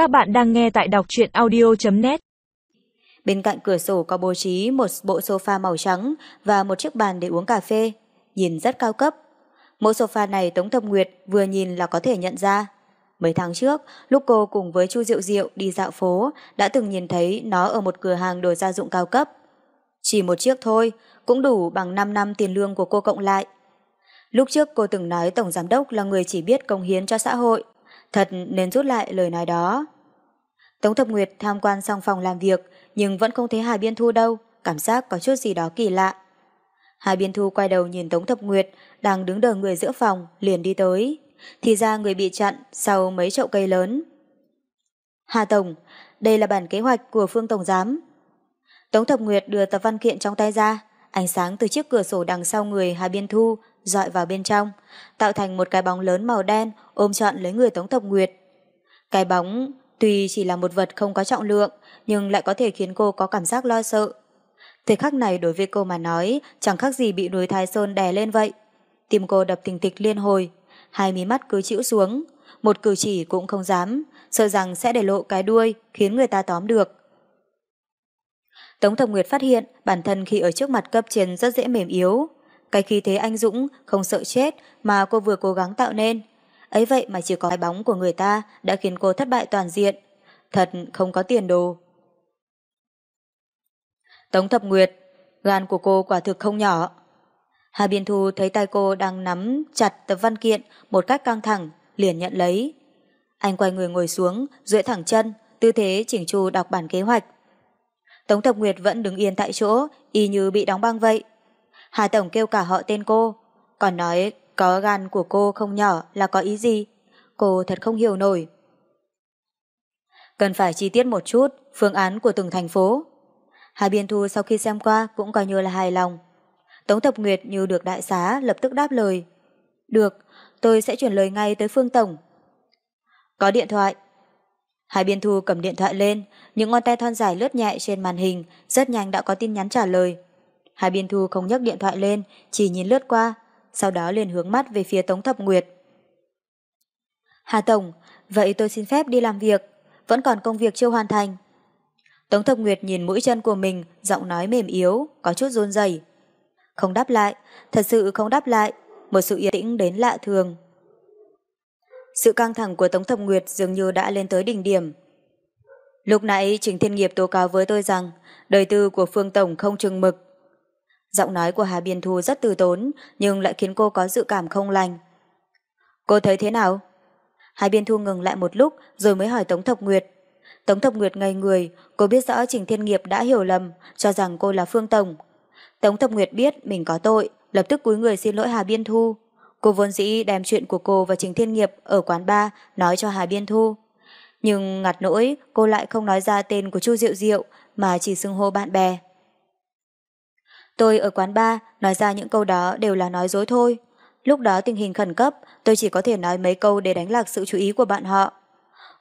Các bạn đang nghe tại đọc truyện audio.net Bên cạnh cửa sổ có bố trí một bộ sofa màu trắng và một chiếc bàn để uống cà phê, nhìn rất cao cấp. Mẫu sofa này Tống Thập Nguyệt vừa nhìn là có thể nhận ra. Mấy tháng trước, lúc cô cùng với Chu Diệu Diệu đi dạo phố, đã từng nhìn thấy nó ở một cửa hàng đồ gia dụng cao cấp. Chỉ một chiếc thôi, cũng đủ bằng 5 năm tiền lương của cô cộng lại. Lúc trước cô từng nói Tổng Giám Đốc là người chỉ biết công hiến cho xã hội. Thật nên rút lại lời nói đó. Tống Thập Nguyệt tham quan xong phòng làm việc, nhưng vẫn không thấy Hà Biên Thu đâu, cảm giác có chút gì đó kỳ lạ. Hà Biên Thu quay đầu nhìn Tống Thập Nguyệt, đang đứng đờ người giữa phòng, liền đi tới. Thì ra người bị chặn sau mấy chậu cây lớn. Hà Tổng, đây là bản kế hoạch của Phương Tổng Giám. Tống Thập Nguyệt đưa tập văn kiện trong tay ra, ánh sáng từ chiếc cửa sổ đằng sau người Hà Biên Thu dọi vào bên trong, tạo thành một cái bóng lớn màu đen ôm trọn lấy người Tống Thập Nguyệt. Cái bóng tuy chỉ là một vật không có trọng lượng, nhưng lại có thể khiến cô có cảm giác lo sợ. Thời khắc này đối với cô mà nói, chẳng khác gì bị núi Thái Sơn đè lên vậy. Tim cô đập tình tịch liên hồi, hai mí mắt cứ chịu xuống, một cử chỉ cũng không dám, sợ rằng sẽ để lộ cái đuôi, khiến người ta tóm được. Tống Thập Nguyệt phát hiện bản thân khi ở trước mặt cấp trên rất dễ mềm yếu. Cái khí thế anh Dũng không sợ chết mà cô vừa cố gắng tạo nên. Ấy vậy mà chỉ có cái bóng của người ta đã khiến cô thất bại toàn diện. Thật không có tiền đồ. Tống Thập Nguyệt, gan của cô quả thực không nhỏ. Hà Biên Thu thấy tay cô đang nắm chặt tập văn kiện một cách căng thẳng, liền nhận lấy. Anh quay người ngồi xuống, duỗi thẳng chân, tư thế chỉnh chu đọc bản kế hoạch. Tống Thập Nguyệt vẫn đứng yên tại chỗ, y như bị đóng băng vậy. Hà Tổng kêu cả họ tên cô, còn nói có gan của cô không nhỏ là có ý gì? Cô thật không hiểu nổi. Cần phải chi tiết một chút phương án của từng thành phố. Hà Biên Thu sau khi xem qua cũng coi như là hài lòng. Tống Thập Nguyệt như được đại xá lập tức đáp lời. Được, tôi sẽ chuyển lời ngay tới Phương Tổng. Có điện thoại. Hà Biên Thu cầm điện thoại lên, những ngón tay thon dài lướt nhẹ trên màn hình, rất nhanh đã có tin nhắn trả lời. Hà Biên Thu không nhấc điện thoại lên, chỉ nhìn lướt qua, sau đó liền hướng mắt về phía Tống Thập Nguyệt. Hà Tổng, vậy tôi xin phép đi làm việc, vẫn còn công việc chưa hoàn thành. Tống Thập Nguyệt nhìn mũi chân của mình, giọng nói mềm yếu, có chút run rẩy. Không đáp lại, thật sự không đáp lại, một sự yên tĩnh đến lạ thường. Sự căng thẳng của Tống Thập Nguyệt dường như đã lên tới đỉnh điểm. Lúc nãy Trình Thiên Nghiệp tố cáo với tôi rằng đời tư của Phương Tổng không chừng mực. Giọng nói của Hà Biên Thu rất từ tốn nhưng lại khiến cô có dự cảm không lành. Cô thấy thế nào? Hà Biên Thu ngừng lại một lúc rồi mới hỏi Tống Thập Nguyệt. Tống Thập Nguyệt ngây người, cô biết rõ Trình Thiên Nghiệp đã hiểu lầm, cho rằng cô là Phương Tổng. Tống Thập Nguyệt biết mình có tội, lập tức cúi người xin lỗi Hà Biên Thu. Cô vốn dĩ đem chuyện của cô và Trình Thiên Nghiệp ở quán bar nói cho Hà Biên Thu. Nhưng ngặt nỗi cô lại không nói ra tên của Chu Diệu Diệu mà chỉ xưng hô bạn bè. Tôi ở quán bar nói ra những câu đó đều là nói dối thôi. Lúc đó tình hình khẩn cấp, tôi chỉ có thể nói mấy câu để đánh lạc sự chú ý của bạn họ.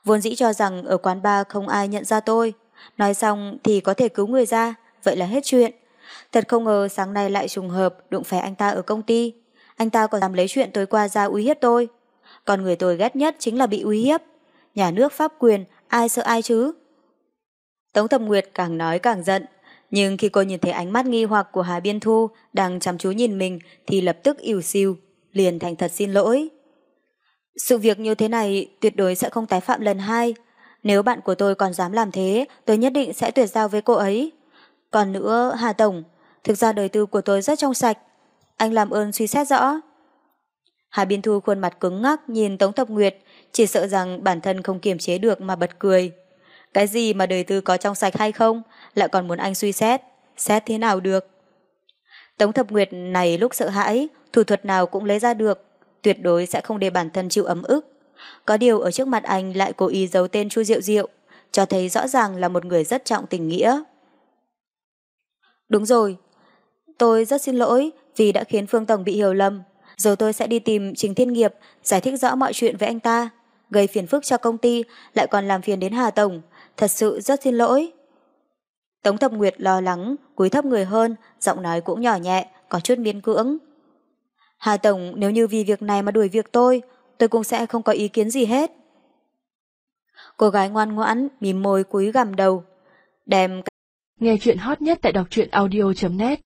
Vốn dĩ cho rằng ở quán bar không ai nhận ra tôi. Nói xong thì có thể cứu người ra, vậy là hết chuyện. Thật không ngờ sáng nay lại trùng hợp đụng phải anh ta ở công ty. Anh ta còn dám lấy chuyện tối qua ra uy hiếp tôi. Còn người tôi ghét nhất chính là bị uy hiếp. Nhà nước pháp quyền, ai sợ ai chứ? Tống Thập Nguyệt càng nói càng giận. Nhưng khi cô nhìn thấy ánh mắt nghi hoặc của Hà Biên Thu đang chăm chú nhìn mình thì lập tức ỉu xìu, liền thành thật xin lỗi. Sự việc như thế này tuyệt đối sẽ không tái phạm lần hai. Nếu bạn của tôi còn dám làm thế, tôi nhất định sẽ tuyệt giao với cô ấy. Còn nữa, Hà Tổng, thực ra đời tư của tôi rất trong sạch. Anh làm ơn suy xét rõ. Hà Biên Thu khuôn mặt cứng ngắc nhìn Tống Thập Nguyệt, chỉ sợ rằng bản thân không kiềm chế được mà bật cười. Cái gì mà đời tư có trong sạch hay không, lại còn muốn anh suy xét, xét thế nào được. Tống Thập Nguyệt này lúc sợ hãi, thủ thuật nào cũng lấy ra được, tuyệt đối sẽ không để bản thân chịu ấm ức. Có điều ở trước mặt anh lại cố ý giấu tên Chu Diệu Diệu, cho thấy rõ ràng là một người rất trọng tình nghĩa. Đúng rồi, tôi rất xin lỗi vì đã khiến Phương Tổng bị hiểu lầm. Rồi tôi sẽ đi tìm Trình Thiên Nghiệp, giải thích rõ mọi chuyện với anh ta, gây phiền phức cho công ty, lại còn làm phiền đến Hà Tổng. Thật sự rất xin lỗi. Tống Thập Nguyệt lo lắng, cúi thấp người hơn, giọng nói cũng nhỏ nhẹ, có chút miên cưỡng. Hà Tổng nếu như vì việc này mà đuổi việc tôi, tôi cũng sẽ không có ý kiến gì hết. Cô gái ngoan ngoãn, mỉm môi cúi gằm đầu. Đem Nghe chuyện hot nhất tại đọc truyện audio.net